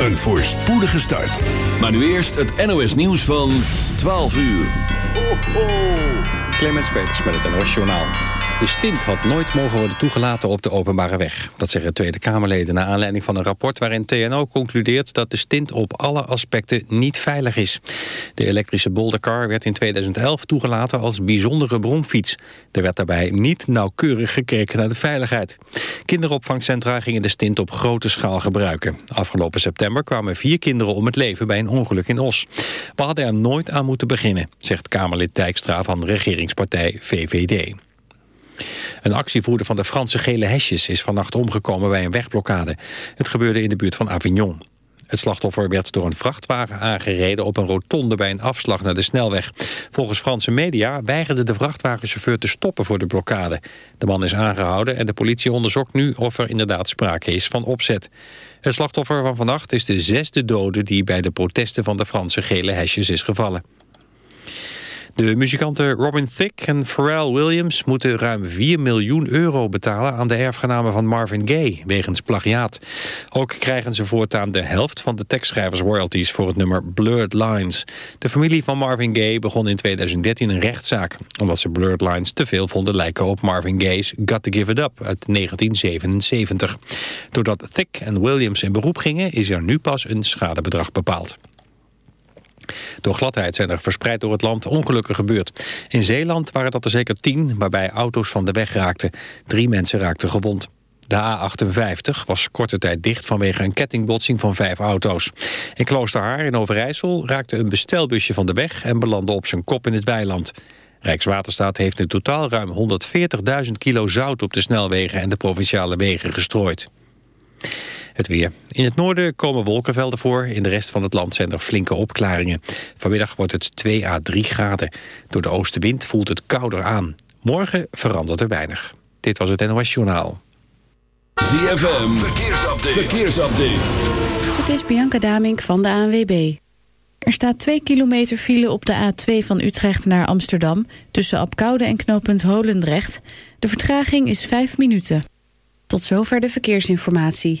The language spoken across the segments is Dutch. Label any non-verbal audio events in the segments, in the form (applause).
een voorspoedige start. Maar nu eerst het NOS nieuws van 12 uur. Ho, ho. Clemens Peters met het NOS Journaal. De stint had nooit mogen worden toegelaten op de openbare weg. Dat zeggen Tweede Kamerleden na aanleiding van een rapport... waarin TNO concludeert dat de stint op alle aspecten niet veilig is. De elektrische boldercar werd in 2011 toegelaten als bijzondere bromfiets. Er werd daarbij niet nauwkeurig gekeken naar de veiligheid. Kinderopvangcentra gingen de stint op grote schaal gebruiken. Afgelopen september kwamen vier kinderen om het leven bij een ongeluk in Os. We hadden er nooit aan moeten beginnen, zegt Kamerlid Dijkstra van regeringspartij VVD. Een actievoerder van de Franse gele hesjes is vannacht omgekomen bij een wegblokkade. Het gebeurde in de buurt van Avignon. Het slachtoffer werd door een vrachtwagen aangereden op een rotonde bij een afslag naar de snelweg. Volgens Franse media weigerde de vrachtwagenchauffeur te stoppen voor de blokkade. De man is aangehouden en de politie onderzoekt nu of er inderdaad sprake is van opzet. Het slachtoffer van vannacht is de zesde dode die bij de protesten van de Franse gele hesjes is gevallen. De muzikanten Robin Thicke en Pharrell Williams moeten ruim 4 miljoen euro betalen aan de erfgenamen van Marvin Gaye wegens plagiaat. Ook krijgen ze voortaan de helft van de tekstschrijvers royalties voor het nummer Blurred Lines. De familie van Marvin Gaye begon in 2013 een rechtszaak omdat ze Blurred Lines te veel vonden lijken op Marvin Gaye's Got to Give It Up uit 1977. Doordat Thicke en Williams in beroep gingen is er nu pas een schadebedrag bepaald. Door gladheid zijn er verspreid door het land ongelukken gebeurd. In Zeeland waren dat er zeker tien, waarbij auto's van de weg raakten. Drie mensen raakten gewond. De A58 was korte tijd dicht vanwege een kettingbotsing van vijf auto's. In Kloosterhaar in Overijssel raakte een bestelbusje van de weg... en belandde op zijn kop in het weiland. Rijkswaterstaat heeft in totaal ruim 140.000 kilo zout op de snelwegen... en de provinciale wegen gestrooid. Het weer. In het noorden komen wolkenvelden voor. In de rest van het land zijn er flinke opklaringen. Vanmiddag wordt het 2 à 3 graden. Door de oostenwind voelt het kouder aan. Morgen verandert er weinig. Dit was het NOS Journaal. ZFM. Verkeersupdate. Verkeersupdate. Het is Bianca Damink van de ANWB. Er staat 2 kilometer file op de A2 van Utrecht naar Amsterdam... tussen Apkoude en knooppunt Holendrecht. De vertraging is 5 minuten. Tot zover de verkeersinformatie.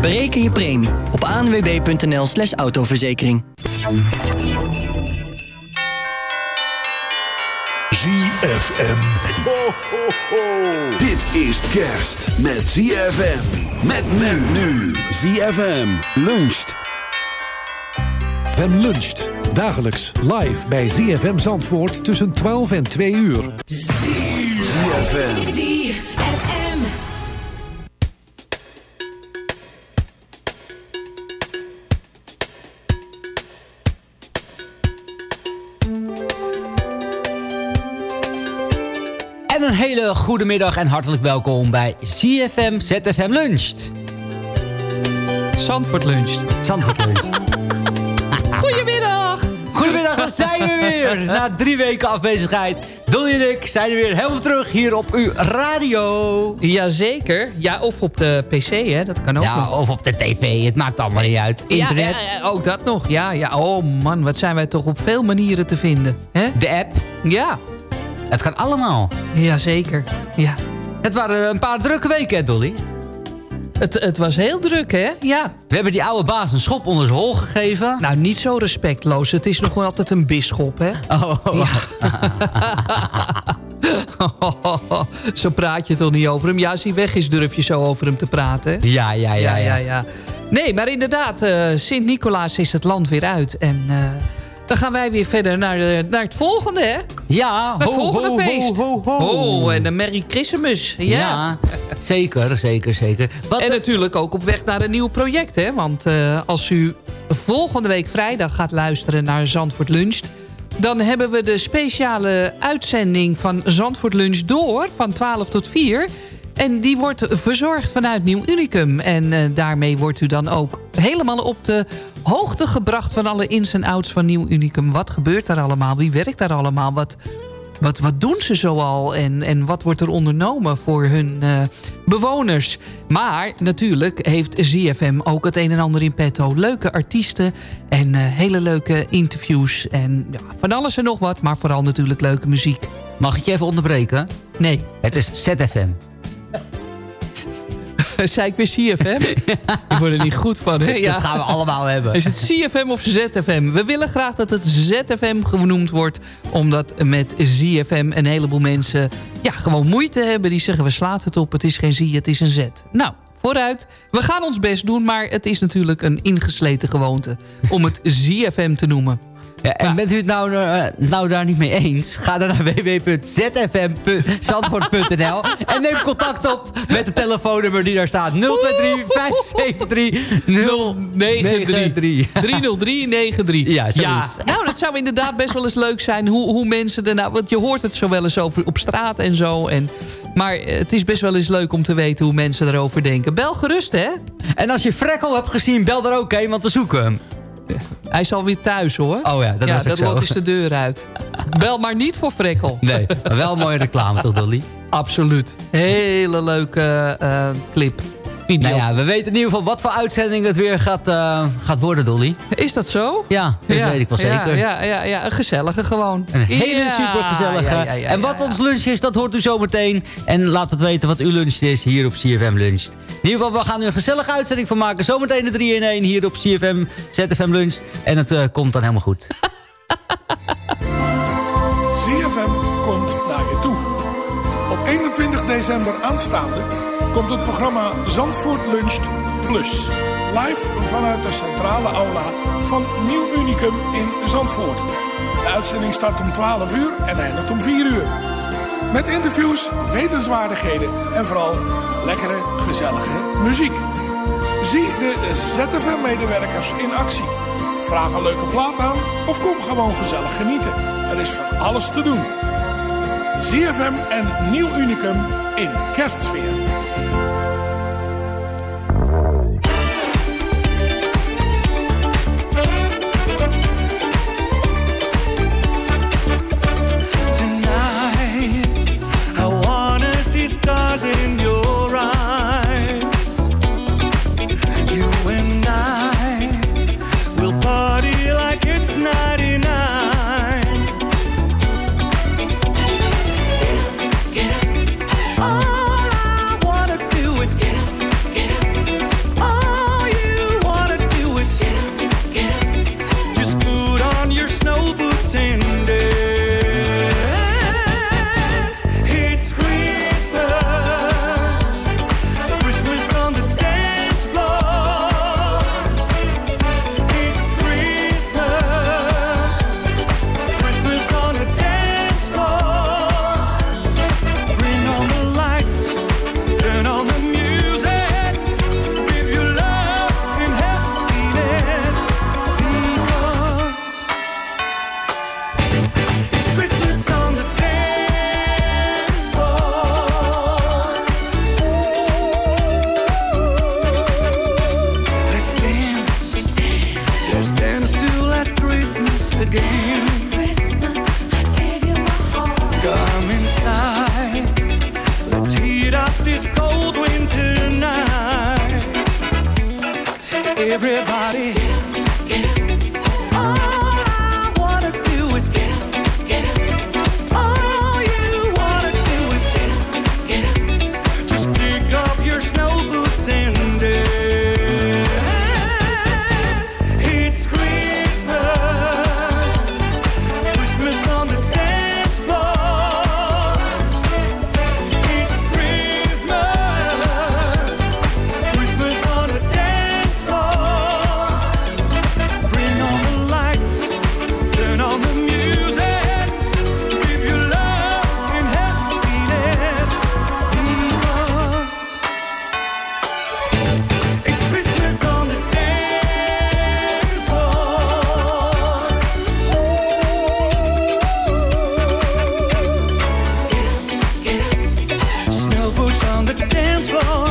Bereken je premie op anwb.nl slash autoverzekering. ZFM. Ho, ho, ho. Dit is kerst met ZFM. Met men nu. ZFM luncht. Ben luncht. Dagelijks live bij ZFM Zandvoort tussen 12 en 2 uur. ZFM. Een hele goede middag en hartelijk welkom bij CFM ZFM Luncht. Zandvoort luncht. Zandvoort Luncht. (laughs) Goedemiddag! Goedemiddag, daar zijn we weer. (laughs) Na drie weken afwezigheid. Dolly en ik zijn er weer helemaal terug hier op uw radio. Jazeker. Ja, of op de pc, hè. Dat kan ook Ja, nog. of op de tv. Het maakt allemaal niet uit. Internet, ja, ook dat nog. Ja, ja. Oh man, wat zijn wij toch op veel manieren te vinden. hè? de app. Ja, Het kan allemaal. jazeker. Ja. Het waren een paar drukke weken, hè, Dolly? Het, het was heel druk, hè? Ja. We hebben die oude baas een schop onder zijn hol gegeven. Nou, niet zo respectloos. Het is nog wel altijd een bisschop, hè? Oh, (laughs) zo praat je toch niet over hem? Ja, als hij weg is, durf je zo over hem te praten. hè? ja, ja, ja. ja, ja. Nee, maar inderdaad, eh, Sint-Nicolaas is het land weer uit. En eh, dan gaan wij weer verder naar, de, naar het volgende, hè? Ja, Het ho, volgende ho, feest. ho, ho, ho. Oh, en een Merry Christmas. Ja. Ja, zeker, zeker, zeker. Wat, En natuurlijk ook op weg naar een nieuw project, hè? Want eh, als u volgende week vrijdag gaat luisteren naar Zandvoort Lunch... dan hebben we de speciale uitzending van Zandvoort Lunch door... van 12 tot 4... En die wordt verzorgd vanuit Nieuw Unicum. En eh, daarmee wordt u dan ook helemaal op de hoogte gebracht... van alle ins en outs van Nieuw Unicum. Wat gebeurt daar allemaal? Wie werkt daar allemaal? Wat, wat, wat doen ze zoal? En, en wat wordt er ondernomen voor hun eh, bewoners? Maar natuurlijk heeft ZFM ook het een en ander in petto. Leuke artiesten en eh, hele leuke interviews. En ja, van alles en nog wat, maar vooral natuurlijk leuke muziek. Mag ik je even onderbreken? Nee, Het is ZFM. (laughs) zei ik weer CFM? Ik word er niet goed van, hè? Dat gaan we allemaal hebben. Is het CFM of ZFM? We willen graag dat het ZFM genoemd wordt. Omdat met ZFM een heleboel mensen ja, gewoon moeite hebben. Die zeggen we slaat het op, het is geen Z, het is een Z. Nou, vooruit. We gaan ons best doen, maar het is natuurlijk een ingesleten gewoonte. Om het ZFM te noemen. Ja, en Ja. bent u het nou, eh, nou daar niet mee eens? Ga dan naar (laughs) www.zfm.zandvoort.nl en neem contact op met het telefoonnummer die daar staat. 023 573 093. 30393. Ja, zoiets. nou, dat zou inderdaad best wel eens leuk zijn. Hoe, hoe mensen er nou... Want je hoort het zo wel eens over op straat en zo. En, maar eh, het is best wel eens leuk om te weten hoe mensen erover denken. Bel gerust, hè? En als je Frekkel hebt gezien, bel er ook een, want we zoeken hem. (laughs) Hij is alweer thuis, hoor. Oh ja, dat ja, was dat lot is de deur uit. (laughs) Bel maar niet voor Frekkel. Nee, maar wel een mooie reclame toch, Dolly? Absoluut. Hele leuke eh, clip. Video. Nou ja, we weten in ieder geval wat voor uitzending het weer gaat, eh, gaat worden, Dolly. Is dat zo? Ja, dat weet ik wel zeker. Ja, ja, ja, een gezellige gewoon. Een hele Ja, supergezellige. ja, ja, ja, en wat ja, ons lunch is, dat hoort u zo meteen. En laat het weten wat uw lunch is hier op CFM Lunch. In ieder geval, we gaan er een gezellige uitzending van maken. Zometeen de 3 in 1 hier op CFM, ZFM Lunch. En het eh, komt dan helemaal goed. (laughs) ZFM komt naar je toe. Op 21 december aanstaande komt het programma Zandvoort Luncht Plus. Live vanuit de centrale aula van Nieuw Unicum in Zandvoort. De uitzending start om 12 uur en eindigt om 4 uur. Met interviews, wetenswaardigheden en vooral lekkere, gezellige muziek. Zie de ZFM-medewerkers in actie. Vraag een leuke plaat aan of kom gewoon gezellig genieten. Er is van alles te doen. ZFM en Nieuw Unicum in kerstsfeer. Bye. Dance floor.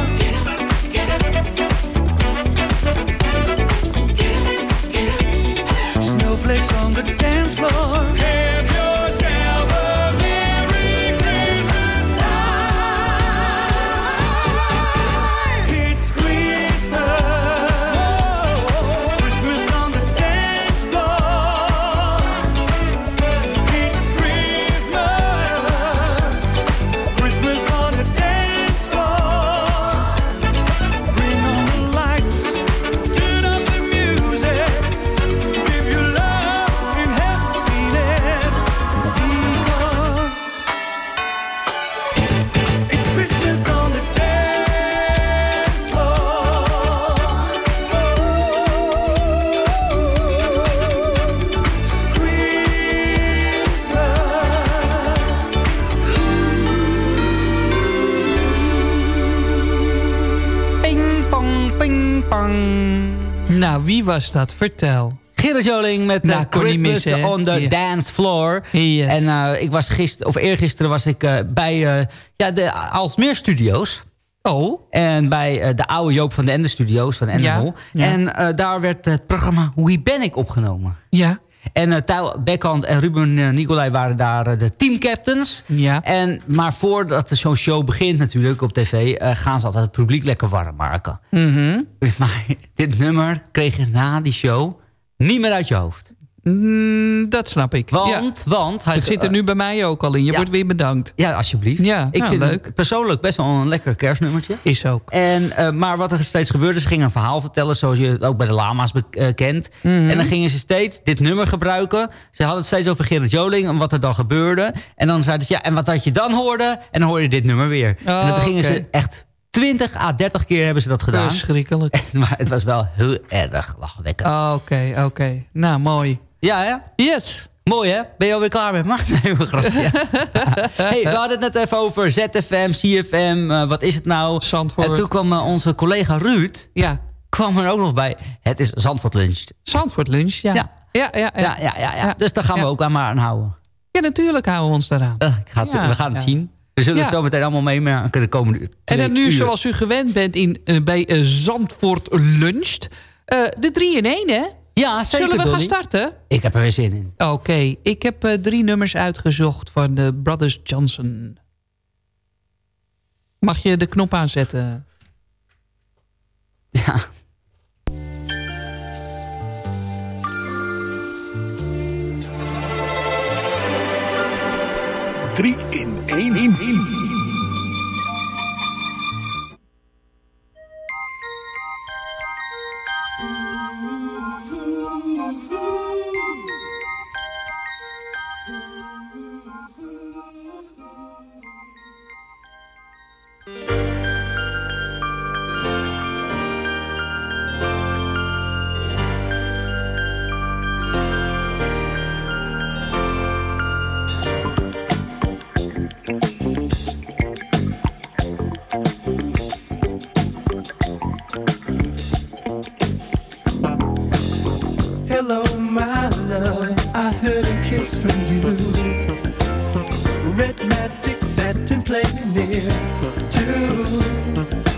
Was dat? Vertel. Gerrit Joling met Nou, eh, Christmas missen, on the. Dance Floor. Yes. En eh, ik was gisteren, of eergisteren was ik eh, bij eh, ja, de Alsmeer Studios. Oh. En bij de oude Joop van de Ende Studios van Animal. Ja, ja. En daar werd het programma Wie ben ik opgenomen. Ja. En uh, Tijl Bekkant en Ruben uh, Nicolai waren daar uh, de teamcaptains. Ja. En, maar voordat zo'n show begint natuurlijk op tv... Gaan ze altijd het publiek lekker warm maken. Mhm. (laughs) Maar dit nummer kreeg je na die show niet meer uit je hoofd. Mm, dat snap ik. Want, ja. want... Hij, het zit er nu bij mij ook al in. Je ja. wordt weer bedankt. Ja, alsjeblieft. Ja, ik nou, vind leuk. het persoonlijk best wel een lekker kerstnummertje. Is ook. En, uh, maar wat er steeds gebeurde, ze gingen een verhaal vertellen... zoals je het ook bij de lama's bekent. Mm -hmm. En dan gingen ze steeds dit nummer gebruiken. Ze hadden het steeds over Gerrit Joling en wat er dan gebeurde. En dan zeiden ze, ja, en wat dat je dan hoorde? En dan hoorde je dit nummer weer. Oh, en dan gingen okay. ze echt 20 à 30 keer hebben ze dat gedaan. Verschrikkelijk. (laughs) maar het was wel heel erg lachwekkend. Oké, okay, oké. Okay. Nou, mooi. Ja, hè? Yes. Mooi, hè? Ben je alweer klaar met me? (laughs) Nee, grapje. (laughs) hey, we hadden het net even over ZFM, CFM, uh, wat is het nou? Zandvoort. En toen kwam uh, onze collega Ruud... Ja. kwam er ook nog bij. Het is Zandvoort Lunch. Zandvoort Lunch, ja. Ja, ja, ja. ja. ja, ja, ja. Dus daar gaan we ook aan maar aan houden. Ja, natuurlijk houden we ons daaraan. Uh, ga het, we gaan het zien. We zullen het zo meteen allemaal meemaken de komende uur. En dan nu, uur. zoals u gewend bent in, bij Zandvoort Luncht... de 3 in 1, hè? Ja, zeker, Zullen we Dolly? gaan starten? Ik heb er weer zin in. Oké, okay. ik heb uh, drie nummers uitgezocht van de Brothers Johnson. Mag je de knop aanzetten? (laughs) Ja. Drie in één. In, in. near. Too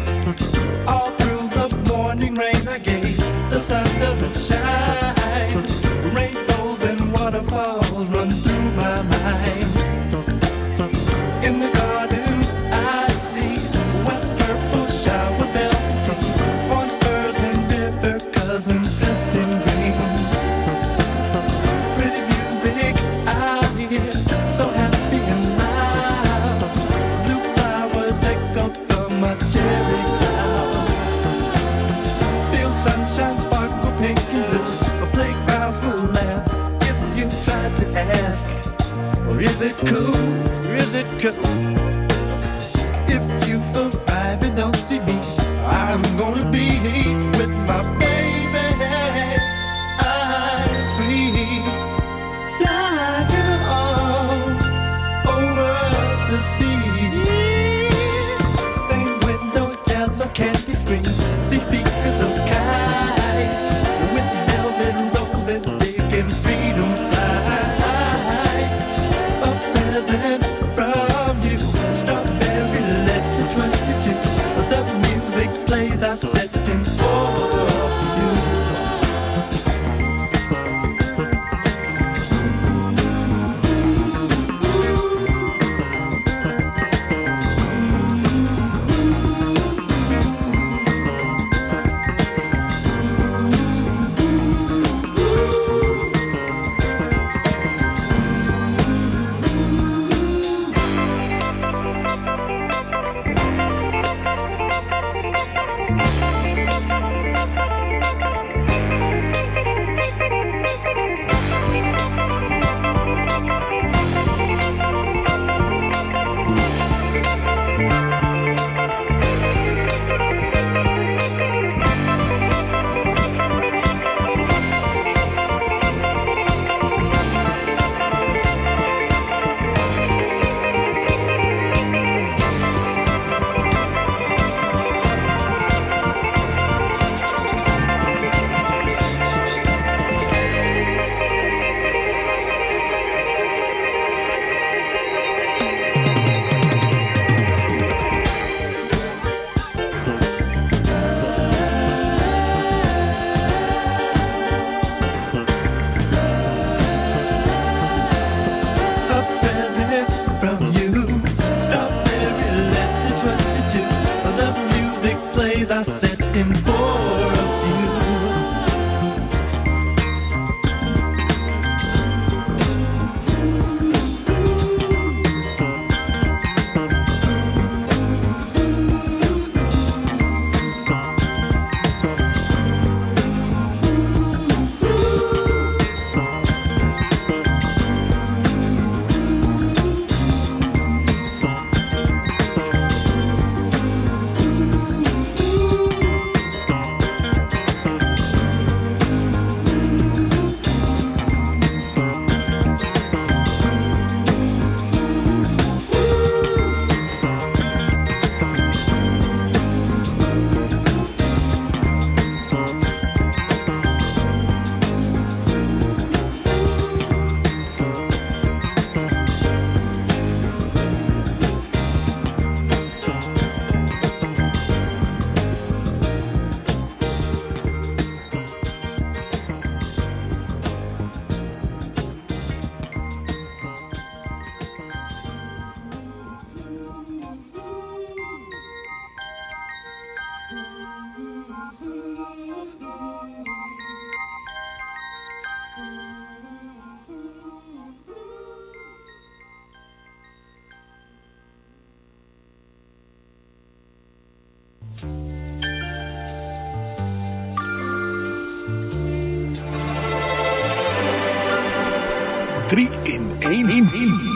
3 in 1.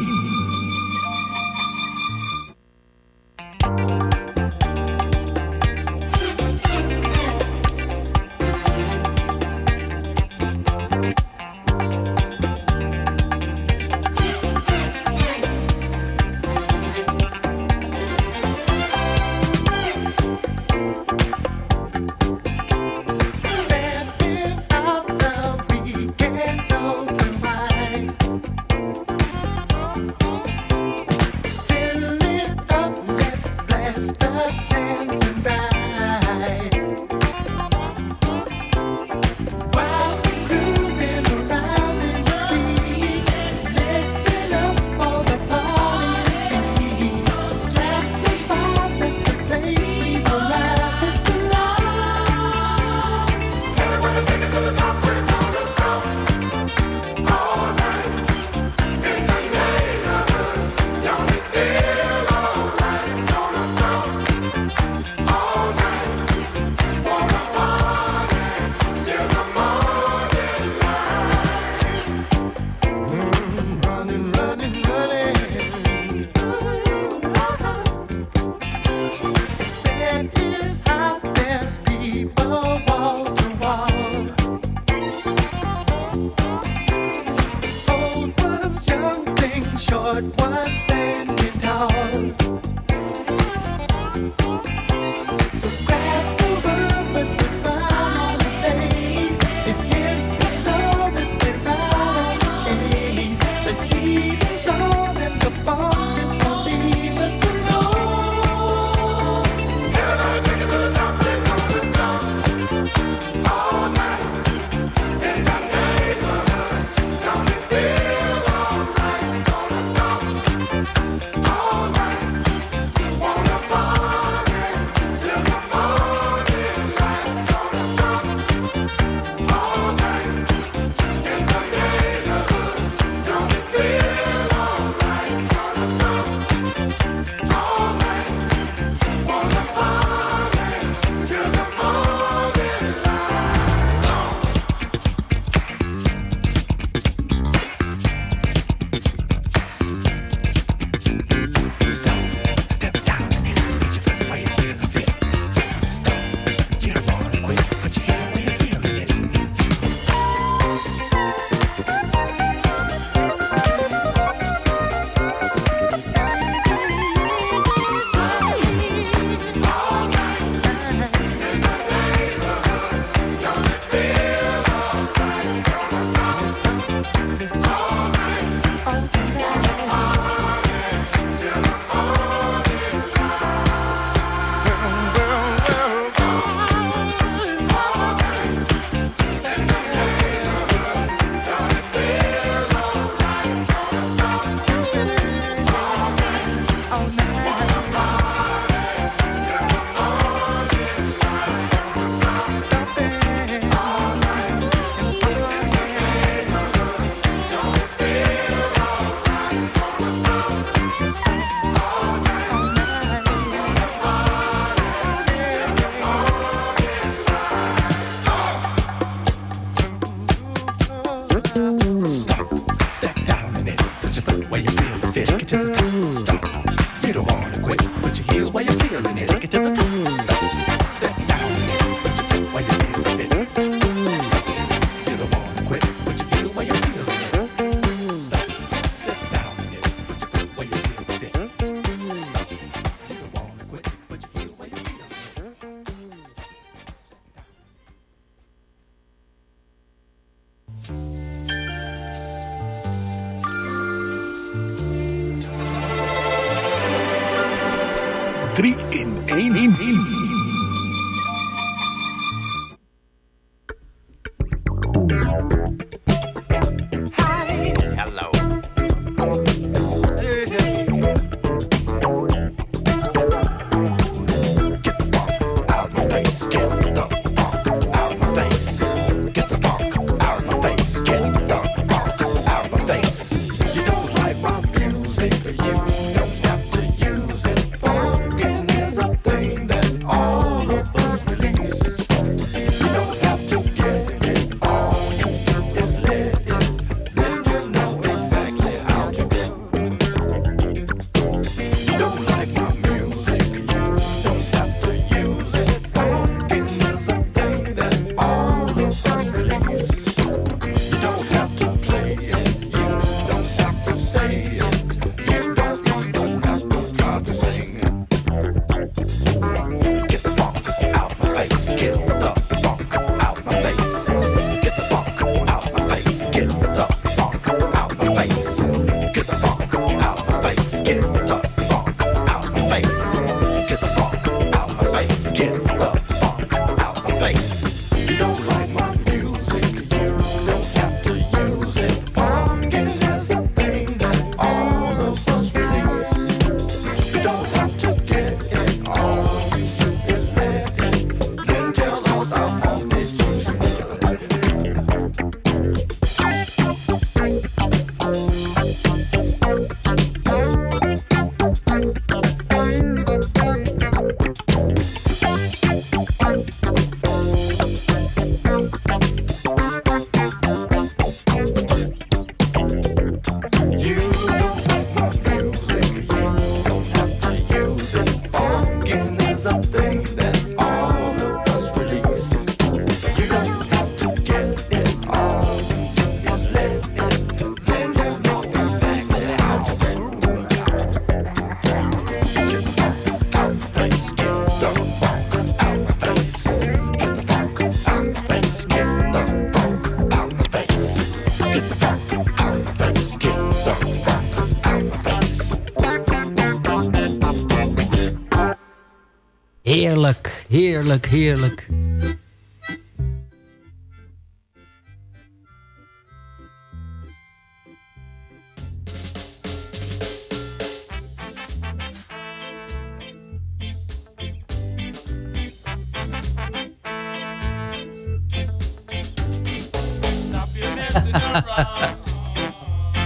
Heerlijk, heerlijk, heerlijk.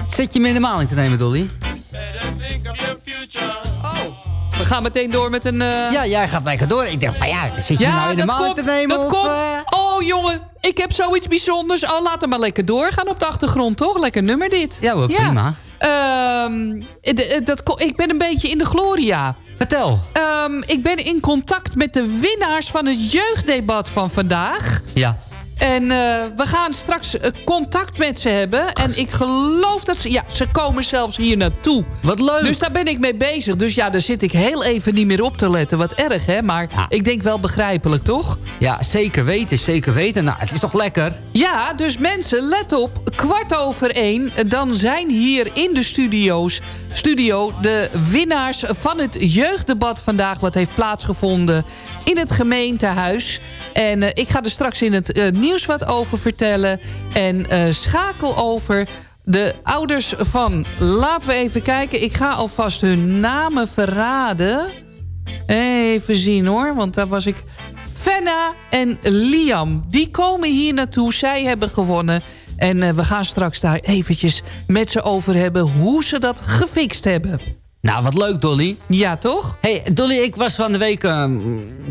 Zet je me in de maling te nemen, Dolly? Gaan meteen door met een... eh, Ja, jij gaat lekker door. Ik denk van ja, zit je nou in de maling komt, te nemen? Dat of, komt. eh? Oh, jongen. Ik heb zoiets bijzonders. Oh, laat hem maar lekker doorgaan op de achtergrond, toch? Lekker nummer dit. Ja, hoor, prima. Eh, dat, ik ben een beetje in de gloria. Vertel. Ehm, ik ben in contact met de winnaars van het jeugddebat van vandaag. Ja. En eh, we gaan straks eh, contact met ze hebben. En ik geloof dat ze... Ja, ze komen zelfs hier naartoe. Wat leuk. Dus daar ben ik mee bezig. Dus ja, daar zit ik heel even niet meer op te letten. Wat erg, hè? Maar ik denk wel begrijpelijk, toch? Ja, zeker weten, zeker weten. Nou, het is toch lekker? Ja, dus mensen, let op. Kwart over één, dan zijn hier in de studio's, studio... de winnaars van het jeugddebat vandaag... wat heeft plaatsgevonden in het gemeentehuis. En eh, ik ga er straks in het eh, nieuws wat over vertellen. En eh, schakel over de ouders van... Laten we even kijken. Ik ga alvast hun namen verraden. Even zien hoor, want daar was ik... Fenna en Liam, die komen hier naartoe. Zij hebben gewonnen. En eh, we gaan straks daar eventjes met ze over hebben... hoe ze dat gefixt hebben. Nou, wat leuk, Dolly. Ja, toch? hey, Dolly, ik was van de week... ehm,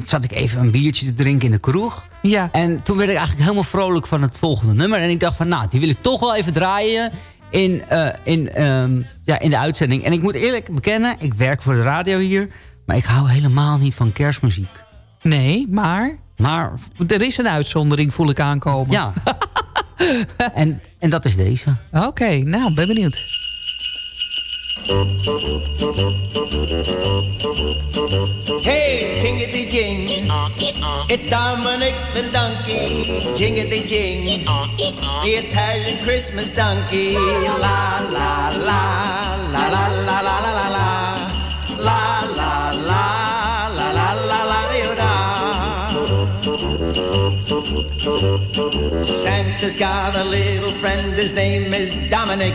zat ik even een biertje te drinken in de kroeg. Ja. En toen werd ik eigenlijk helemaal vrolijk van het volgende nummer. En ik dacht van, nou, die wil ik toch wel even draaien... in, eh, in, ehm, ja, in de uitzending. En ik moet eerlijk bekennen, ik werk voor de radio hier... Maar ik hou helemaal niet van kerstmuziek. Nee, maar... Maar... Er is een uitzondering, voel ik aankomen. Ja. (laughs) en, en dat is deze. Oké, nou, ben benieuwd. Hey, jingity jing. It's Dominic the donkey. Jingity jing. The Italian Christmas donkey. La la la la la la la la la la. La la la la la la la la Santa's got a little friend, his name is Dominic.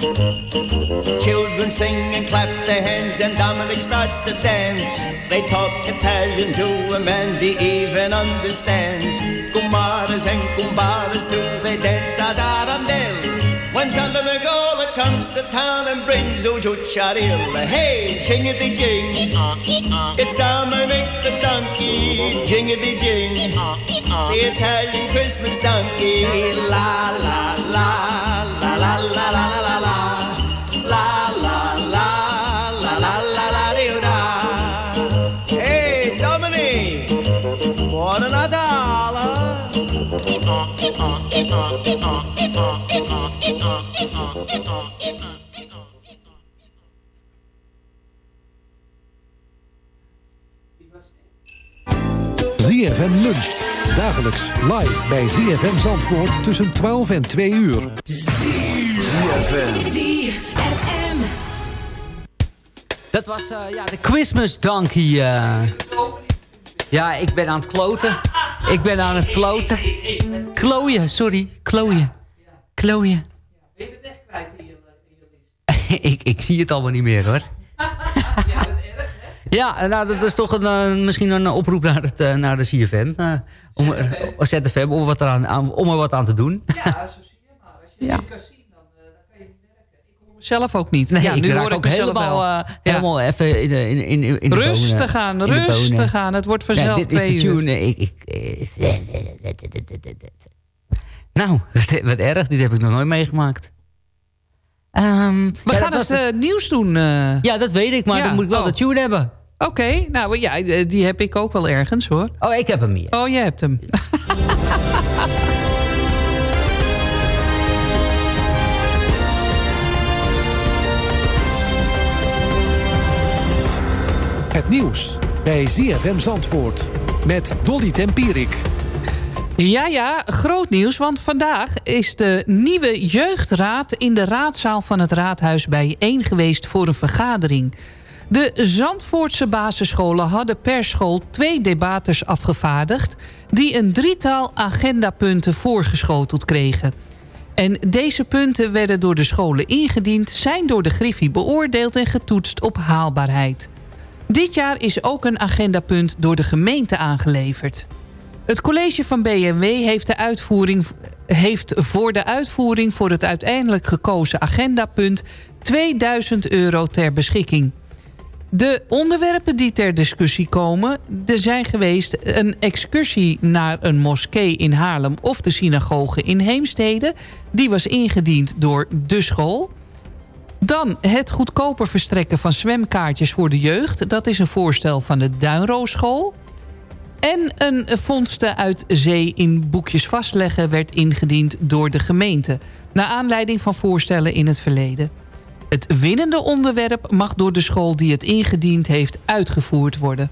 Children sing and clap their hands, and Dominic starts to dance. They talk Italian to him, and he even understands. Kumaras and kumbaras do they dance ad arandel. When Santa Nicola comes to town and brings Ojo Charilla, hey, jingity jing. It's Dominic the donkey, jingity jing. The Italian Christmas donkey, la la la la la la la. ZFM luncht. Dagelijks live bij ZFM Zandvoort tussen 12 en 2 uur. Dat was eh, ja, de Christmas Donkey. eh. Ja, ik ben aan het kloten. Ik ben aan het kloten. Klooien, sorry. Klooien. Klooien. ik, ik zie het allemaal niet meer hoor. (laughs) Ja, nou, dat is toch een, eh, misschien een oproep naar, het, eh, naar de CFM. eh, om, oh, ZFM, om, wat eraan, aan, om er wat aan te doen. Ja, zo zie je maar. Als je Ja. niet kan zien, dan, eh, dan kan je niet mezelf ook niet. Nee, ja, ik nu hoor ik ook helemaal, eh, helemaal even in in, in, Rustig aan, rustig bonen. aan. Het wordt vanzelf Ja, dit is de tune. Ik, ik, (laughs) nou, (laughs) wat, erg. Dit heb ik nog nooit meegemaakt. Ehm, We ja, gaan het eh, nieuws doen. eh. Ja, dat weet ik, maar dan moet ik wel oh. de tune hebben. Oké, nou ja, die heb ik ook wel ergens hoor. Oh, ik heb hem hier. Oh, je hebt hem. (laughs) Het nieuws bij ZFM Zandvoort. Met Dolly Tempierik. Ja, ja, groot nieuws, want vandaag is de nieuwe jeugdraad... in de raadzaal van het raadhuis bijeen geweest voor een vergadering. De Zandvoortse basisscholen hadden per school twee debaters afgevaardigd... die een drietal agendapunten voorgeschoteld kregen. En deze punten werden door de scholen ingediend... zijn door de Griffie beoordeeld en getoetst op haalbaarheid. Dit jaar is ook een agendapunt door de gemeente aangeleverd. Het college van BMW heeft, de uitvoering, heeft voor de uitvoering... voor het uiteindelijk gekozen agendapunt 2000 euro ter beschikking. De onderwerpen die ter discussie komen... er zijn geweest een excursie naar een moskee in Haarlem... of de synagoge in Heemstede. Die was ingediend door de school. Dan het goedkoper verstrekken van zwemkaartjes voor de jeugd. Dat is een voorstel van de Duinrooschool. En een vondsten uit zee in boekjes vastleggen werd ingediend door de gemeente. Naar aanleiding van voorstellen in het verleden. Het winnende onderwerp mag door de school die het ingediend heeft uitgevoerd worden.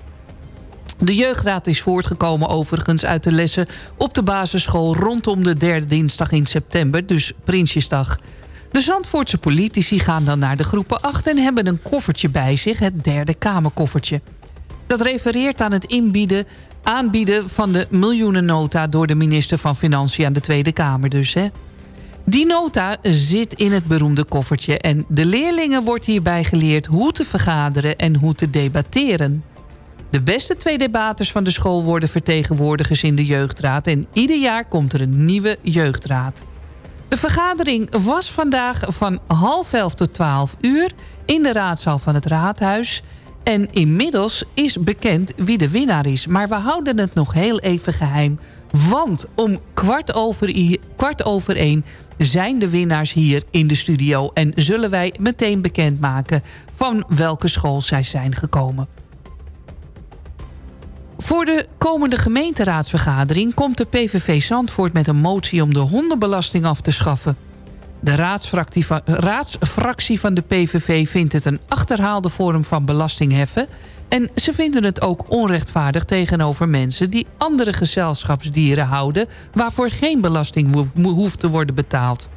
De jeugdraad is voortgekomen overigens uit de lessen op de basisschool... rondom de derde dinsdag in september, dus Prinsjesdag. De Zandvoortse politici gaan dan naar de groepen 8... en hebben een koffertje bij zich, het derde kamerkoffertje. Dat refereert aan het inbieden, aanbieden van de miljoenennota... door de minister van Financiën aan de Tweede Kamer dus, hè. Die nota zit in het beroemde koffertje... en de leerlingen wordt hierbij geleerd hoe te vergaderen en hoe te debatteren. De beste twee debaters van de school worden vertegenwoordigers in de jeugdraad... en ieder jaar komt er een nieuwe jeugdraad. De vergadering was vandaag van half elf tot twaalf uur... in de raadzaal van het raadhuis... En inmiddels is bekend wie de winnaar is. Maar we houden het nog heel even geheim. Want om kwart over, kwart over één zijn de winnaars hier in de studio. En zullen wij meteen bekendmaken van welke school zij zijn gekomen. Voor de komende gemeenteraadsvergadering komt de PVV Zandvoort met een motie om de hondenbelasting af te schaffen. De raadsfractie van, de PVV vindt het een achterhaalde vorm van belastingheffen... en ze vinden het ook onrechtvaardig tegenover mensen... die andere gezelschapsdieren houden... waarvoor geen belasting hoeft te worden betaald.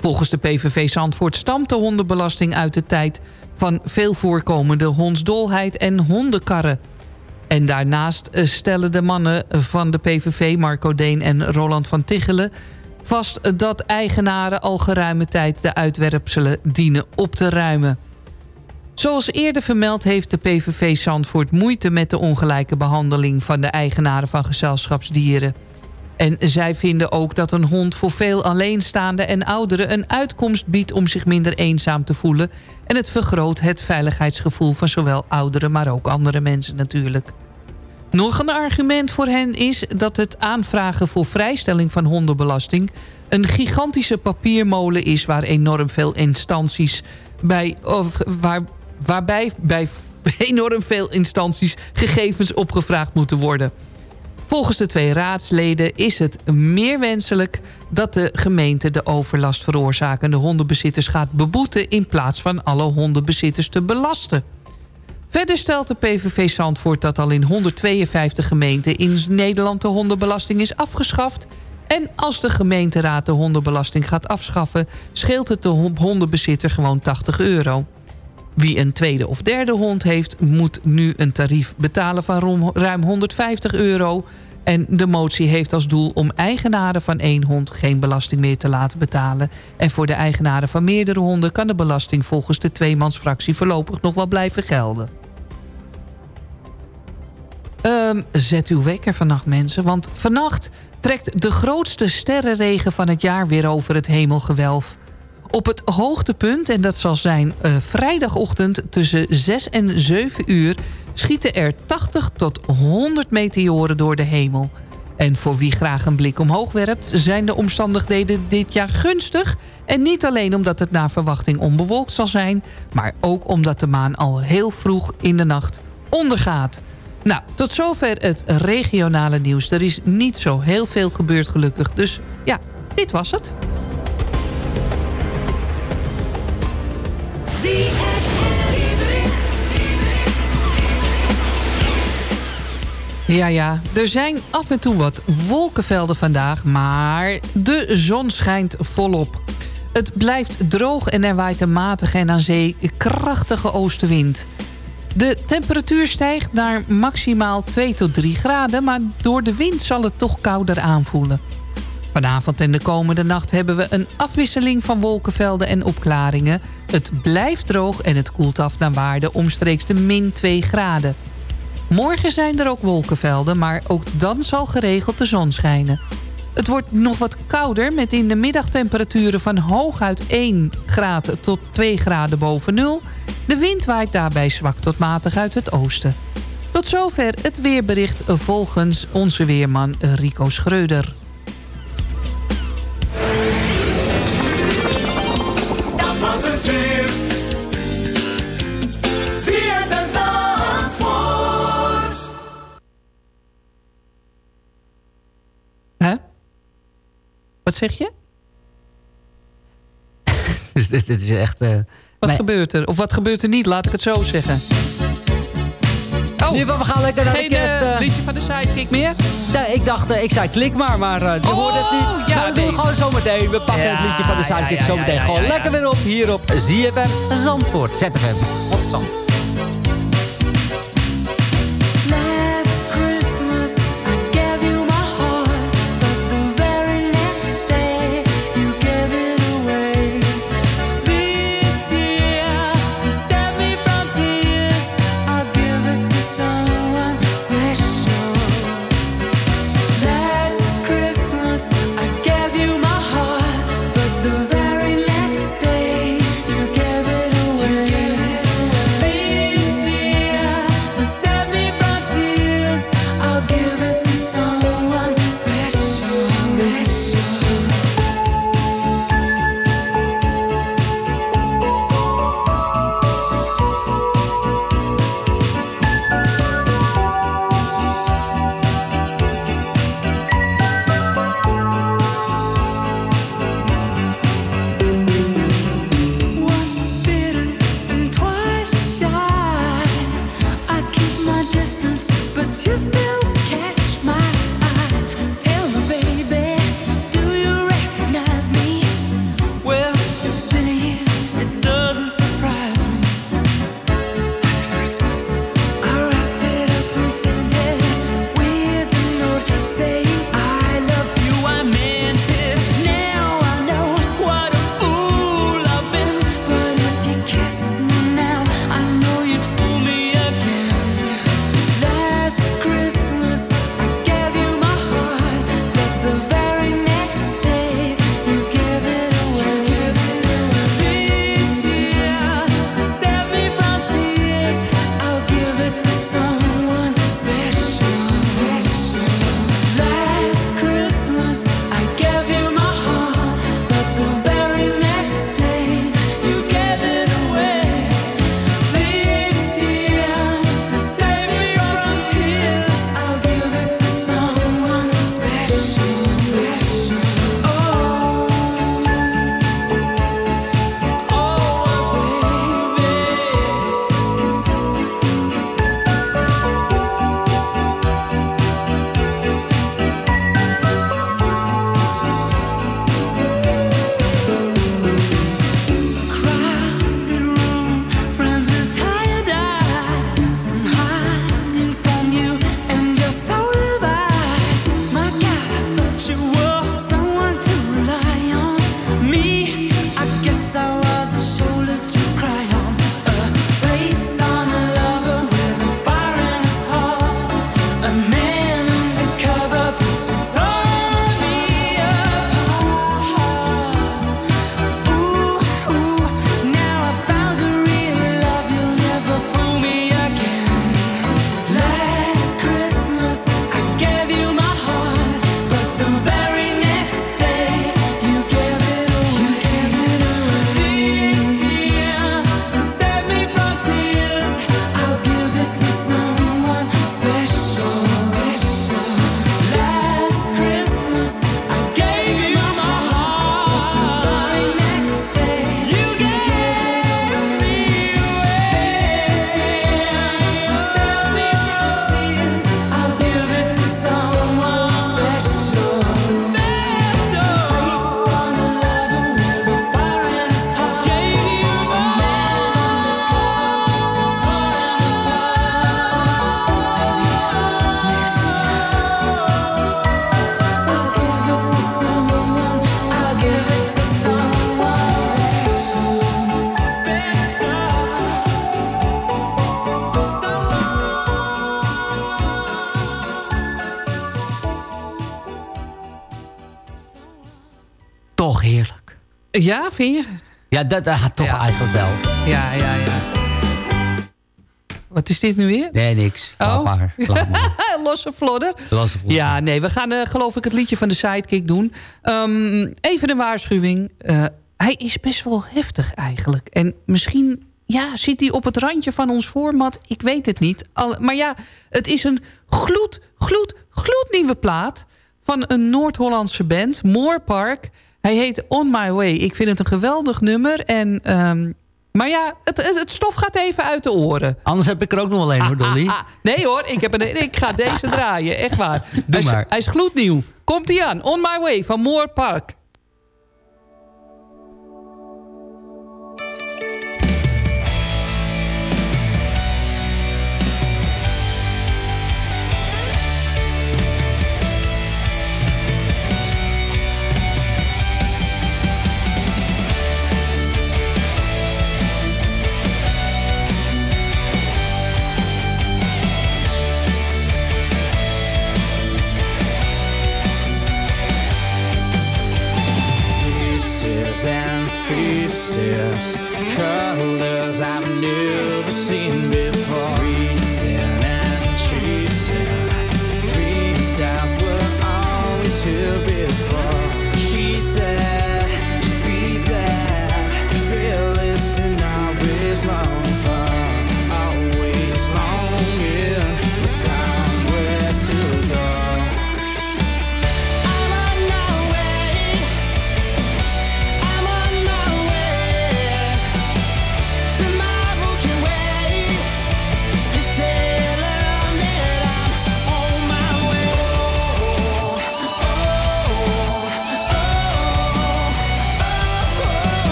Volgens de PVV Zandvoort stamt de hondenbelasting uit de tijd... van veel voorkomende hondsdolheid en hondenkarren. En daarnaast eh, stellen de mannen van de PVV, Marco Deen en Roland van Tichelen... vast dat eigenaren al geruime tijd de uitwerpselen dienen op te ruimen. Zoals eerder vermeld heeft de PVV Zandvoort moeite met de ongelijke behandeling van de eigenaren van gezelschapsdieren. En zij vinden ook dat een hond voor veel alleenstaande en ouderen een uitkomst biedt om zich minder eenzaam te voelen. En het vergroot het veiligheidsgevoel van zowel ouderen, maar ook andere mensen natuurlijk. Nog een argument voor hen is dat het aanvragen voor vrijstelling van hondenbelasting... een gigantische papiermolen is waar enorm veel instanties bij... Of waar, waarbij bij enorm veel instanties gegevens opgevraagd moeten worden. Volgens de twee raadsleden is het meer wenselijk dat de gemeente de overlast veroorzakende hondenbezitters gaat beboeten... in plaats van alle hondenbezitters te belasten. Verder stelt de PVV Zandvoort dat al in 152 gemeenten in Nederland de hondenbelasting is afgeschaft. En als de gemeenteraad de hondenbelasting gaat afschaffen... scheelt het de hondenbezitter gewoon 80 euro. Wie een tweede of derde hond heeft... moet nu een tarief betalen van ruim 150 euro. En de motie heeft als doel om eigenaren van één hond... geen belasting meer te laten betalen. En voor de eigenaren van meerdere honden... kan de belasting volgens de tweemansfractie voorlopig nog wel blijven gelden. Ehm, zet uw wekker vannacht, mensen. Want vannacht trekt de grootste sterrenregen van het jaar weer over het hemelgewelf. Op het hoogtepunt, en dat zal zijn eh, vrijdagochtend tussen 6 en 7 uur... schieten er 80 tot 100 meteoren door de hemel. En voor wie graag een blik omhoog werpt... zijn de omstandigheden dit jaar gunstig. En niet alleen omdat het naar verwachting onbewolkt zal zijn... maar ook omdat de maan al heel vroeg in de nacht ondergaat. Nou, tot zover het regionale nieuws. Er is niet zo heel veel gebeurd gelukkig. Dus ja, dit was het. Ja, ja, er zijn af en toe wat wolkenvelden vandaag, maar de zon schijnt volop. Het blijft droog en er waait een matige en aan zee krachtige oostenwind. De temperatuur stijgt naar maximaal 2 tot 3 graden... maar door de wind zal het toch kouder aanvoelen. Vanavond en de komende nacht hebben we een afwisseling van wolkenvelden en opklaringen. Het blijft droog en het koelt af naar waarde omstreeks de min 2 graden. Morgen zijn er ook wolkenvelden, maar ook dan zal geregeld de zon schijnen. Het wordt nog wat kouder met in de middagtemperaturen van hooguit 1 graad tot 2 graden boven nul. De wind waait daarbij zwak tot matig uit het oosten. Tot zover het weerbericht volgens onze weerman Rico Schreuder. Huh? Wat zeg je? (laughs) dit, is echt... Eh, wat gebeurt er? Of wat gebeurt er niet? Laat ik het zo zeggen. In ieder geval, we gaan lekker naar Geen, de kerst. Uh, liedje van de sidekick meer? Ik dacht, eh, ik zei klik maar, maar je hoort het oh, niet. Ja, nou, we nee. doen gewoon zometeen. We pakken het liedje van de sidekick zo zometeen gewoon lekker weer op. Hier op ZFM Zandvoort. ZFM. Wat Zandvoort. Ja, dat gaat toch eigenlijk wel. Ja, ja, ja. Wat is dit nu weer? Nee, niks. Oh. (laughs) Losse vlodder. Ja, nee, we gaan eh, geloof ik het liedje van de Sidekick doen. Ehm, even een waarschuwing. Eh, hij is best wel heftig eigenlijk. En misschien ja, zit hij op het randje van ons format. Ik weet het niet. Al, maar ja, het is een gloed, gloed, gloednieuwe plaat... van een Noord-Hollandse band, Moorpark... Hij heet On My Way. Ik vind het een geweldig nummer. En, ehm, maar ja, het, het, stof gaat even uit de oren. Anders heb ik er ook nog wel een hoor, Dolly. Ah, ah, ah. Nee hoor, ik, heb een, ik ga deze draaien, echt waar. Doe hij, is, maar. hij is gloednieuw. Komt hij aan, On My Way van Moorpark. Pieces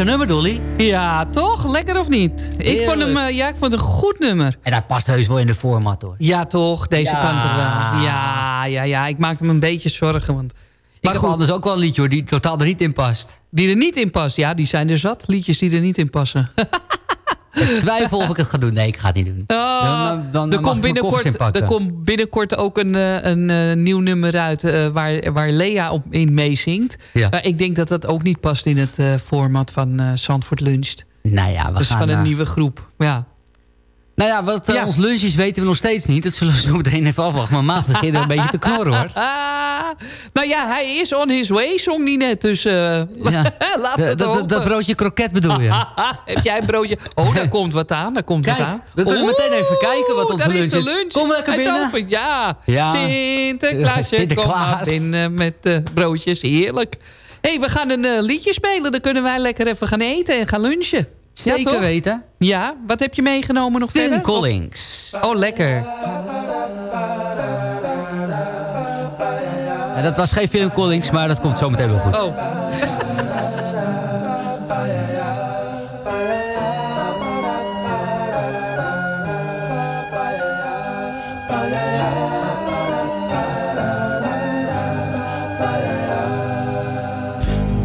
Lekker nummer, Dolly. Ja, toch? Lekker of niet? Ik vond, hem, eh, ja, ik vond het een goed nummer. En hij past heus wel in de format, hoor. Ja, toch? Deze Ja. kan toch wel? Ja, ja, ja. Ik maakte me een beetje zorgen. Want... Ik heb anders ook wel een liedje, hoor, die totaal er niet in past. Die er niet in past. Ja, die zijn er zat. Liedjes die er niet in passen. (laughs) Ik twijfel of ik het ga doen. Nee, ik ga het niet doen. Oh, Dan- dan- dan er, komt binnenkort, er komt binnenkort ook een, eh, een eh, nieuw nummer uit... eh, waar, waar Lea op, in meezingt. Ja. Maar ik denk dat dat ook niet past in het format van eh Zandvoort Luncht. Nou ja, we dus gaan... van een nieuwe groep. Ja. Nou ja, wat eh, ons lunch is weten we nog steeds niet. Dat zullen we zo meteen even afwachten. Maar maag begint een beetje te knorren hoor. (laughs) nou ja, hij is on his way, zong die net. Dus eh (laughs) we het Dat- dat- broodje kroket bedoel je? (laughs) Heb jij een broodje? Oh, daar komt wat aan. Daar komt Kijk, wat aan. we kunnen meteen even kijken wat onze lunch is de is. lunch. Kom lekker Hij binnen. open, ja. Ja. Sinterklaasje, Sinterklaas. kom binnen met broodjes. Heerlijk. Hé, hey, we gaan een eh, liedje spelen. Dan kunnen wij lekker even gaan eten en gaan lunchen. Ja, Zeker weten. Ja, wat heb je meegenomen nog Phil verder? Collins. Oh, lekker. En dat was geen Phil Collins, maar dat komt zo meteen wel goed. Oh.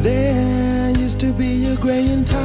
There used to be a alone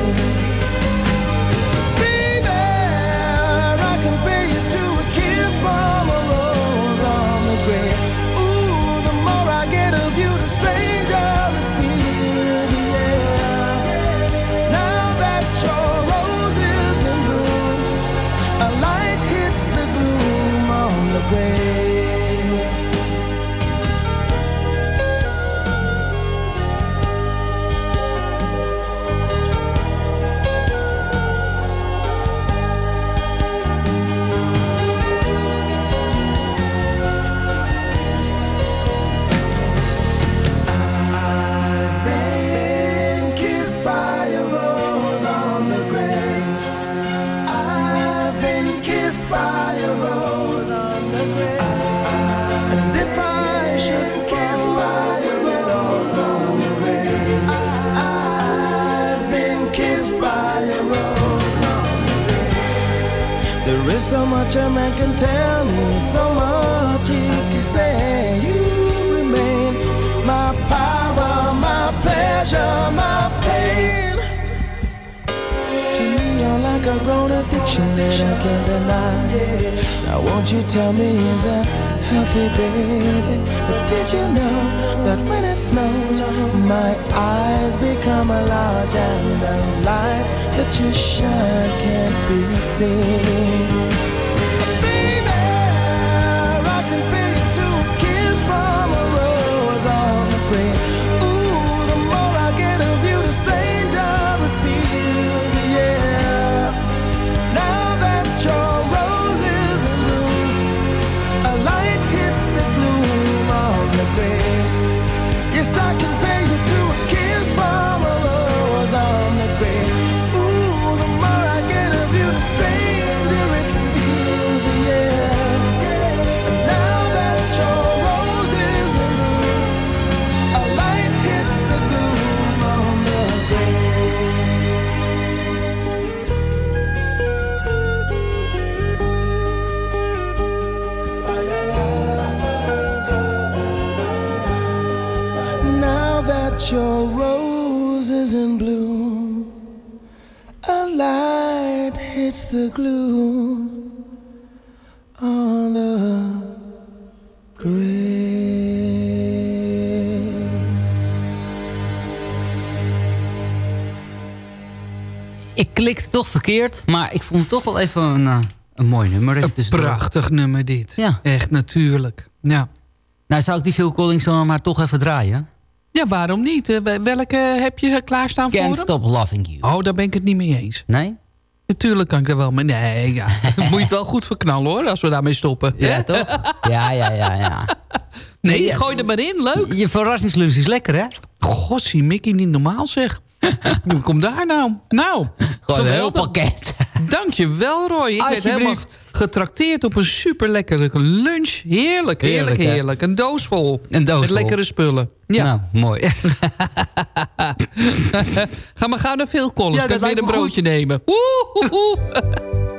On toch verkeerd, maar ik vond het toch wel even een, eh, een mooi nummer. Een prachtig nummer dit. Ja. Echt natuurlijk. Ja. Nou, zou ik die Phil Collins dan maar toch even draaien? Ja, waarom niet? Eh, Welke heb je klaarstaan voor Can't? Stop Loving You. Oh, daar ben ik het niet mee eens. Nee? Natuurlijk kan ik er wel mee. Nee, ja. (laughs) moet je het wel goed verknallen hoor, als we daarmee stoppen. Ja, Hè? toch? Ja, ja, ja, ja. Nee, gooi er maar in. Leuk. Je verrassingslunch is lekker, hè? God, zie Mickey niet normaal zeg. (laughs) Kom daar nou? Nou, Gewoon een heel pakket. (laughs) Dankjewel Roy. Ik werd helemaal getrakteerd op een super lekkere lunch. Heerlijk, heerlijk, Heerlijk. Een doos vol. Een doos Met vol. lekkere spullen. Ja. Nou, mooi. (laughs) Ga maar gauw naar Phil Collins. Ja, dat ik weer een broodje nemen. Oeh, oeh, oeh.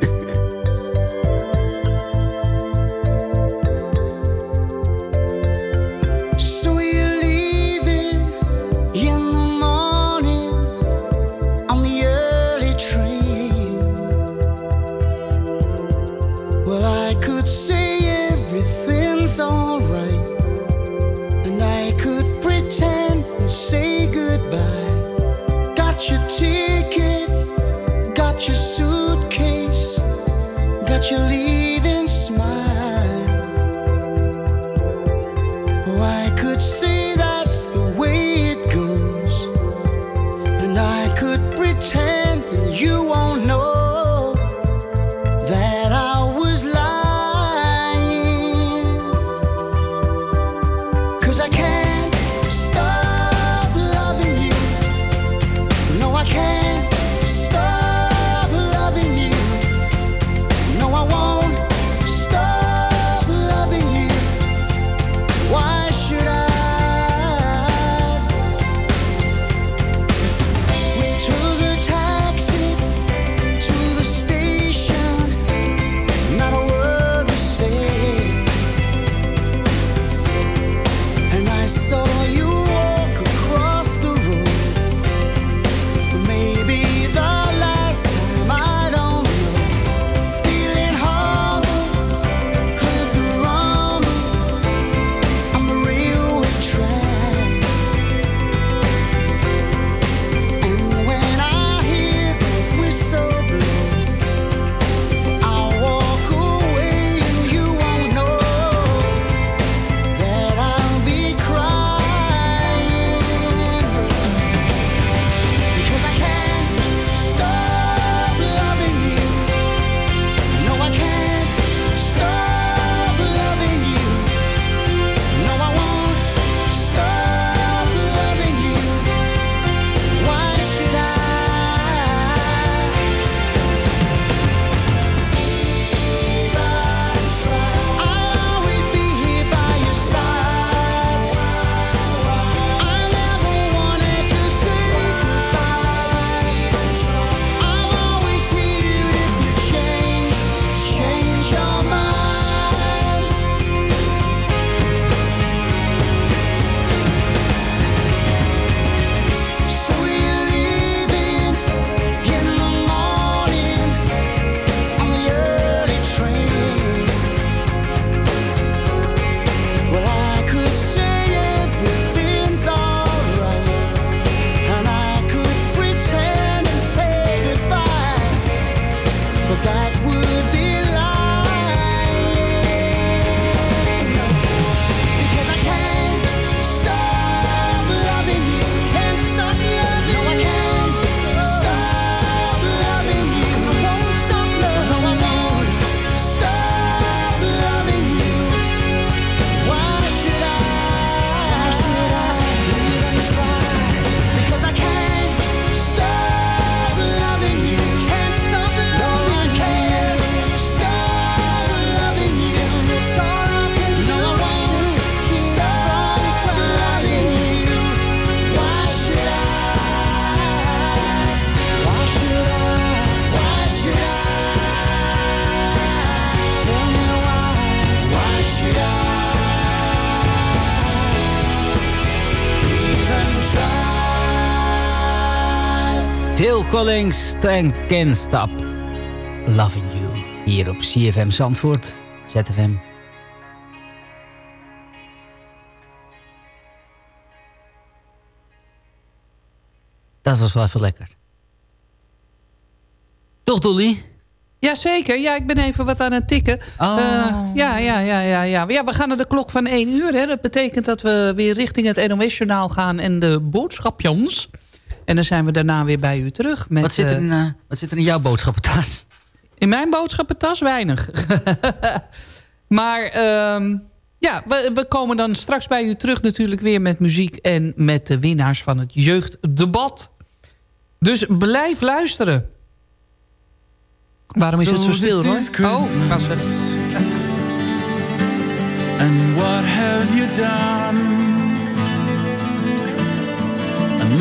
your tears. Collins, Thank Can't Stop Loving You. Hier op CFM Zandvoort, ZFM. Dat was wel even lekker. Toch, Dolly? Jazeker, ja, ik ben even wat aan het tikken. Oh. Eh, ja, ja, ja, ja, ja. Ja, we gaan naar de klok van 1 uur. Hè. Dat betekent dat we weer richting het NOS-journaal gaan en de boodschapjons. En dan zijn we daarna weer bij u terug. Met, Wat zit, er eh, in, eh, wat zit er in jouw boodschappentas? In mijn boodschappentas weinig. (laughs) maar ehm, ja, we, we komen dan straks bij u terug natuurlijk weer met muziek... en met de winnaars van het jeugddebat. Dus blijf luisteren. Waarom is het zo stil, hoor? Oh, was het. And what have you done?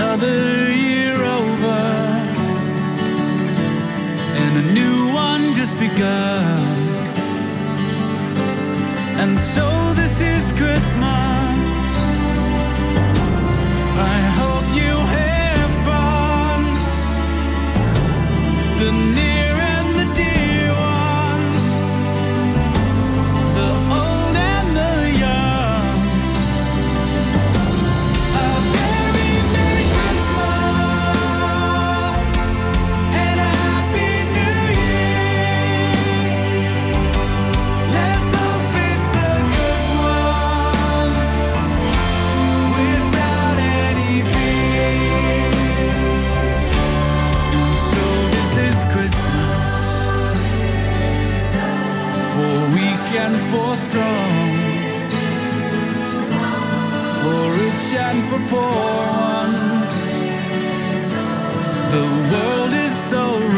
Another year over, and a new one just begun. And so this is Christmas. I hope you have fun. The And for poor ones. The world is so